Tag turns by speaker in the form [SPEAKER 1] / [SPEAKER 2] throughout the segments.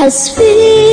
[SPEAKER 1] has filled.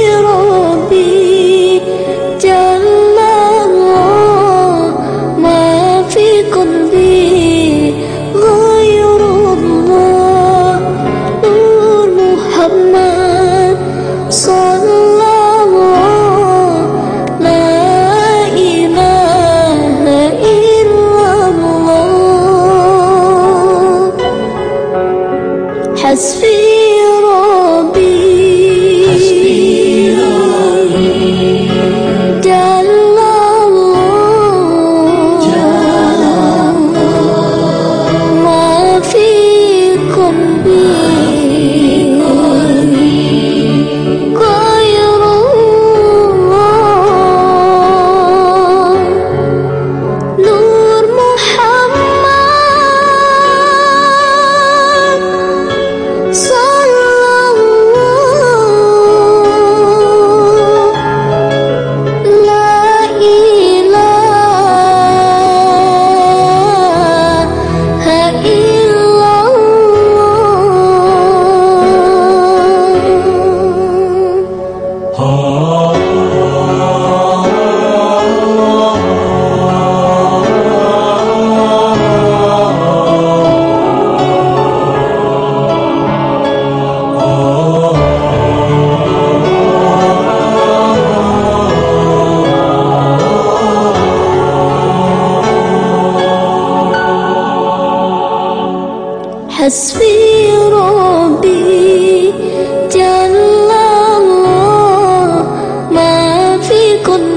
[SPEAKER 1] has